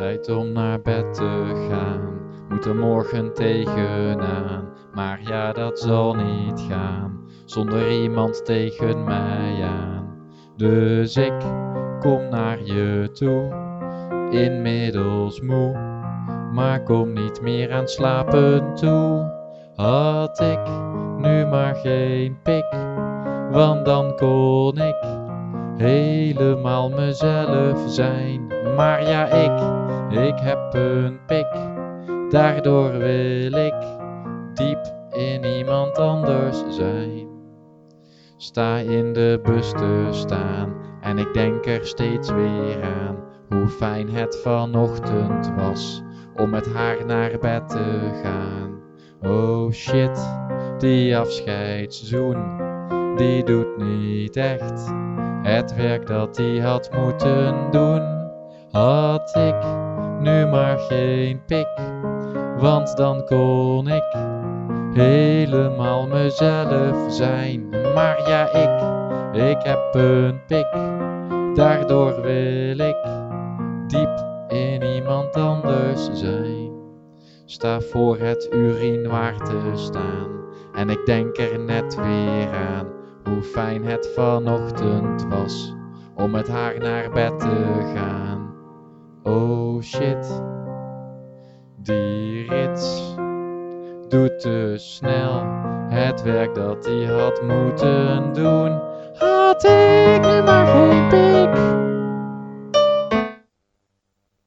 Tijd om naar bed te gaan, moet er morgen tegenaan. Maar ja, dat zal niet gaan, zonder iemand tegen mij aan. Dus ik kom naar je toe, inmiddels moe. Maar kom niet meer aan slapen toe. Had ik nu maar geen pik, want dan kon ik helemaal mezelf zijn. Maar ja, ik, ik heb een pik, daardoor wil ik diep in iemand anders zijn. Sta in de bus te staan en ik denk er steeds weer aan hoe fijn het vanochtend was om met haar naar bed te gaan. Oh shit, die afscheidszoen, die doet niet echt het werk dat hij had moeten doen. Had ik nu maar geen pik, want dan kon ik helemaal mezelf zijn. Maar ja, ik, ik heb een pik, daardoor wil ik diep in iemand anders zijn. Sta voor het urinoir te staan en ik denk er net weer aan hoe fijn het vanochtend was om met haar naar bed te gaan. Shit, die rits doet te snel het werk dat hij had moeten doen. Had ik nu maar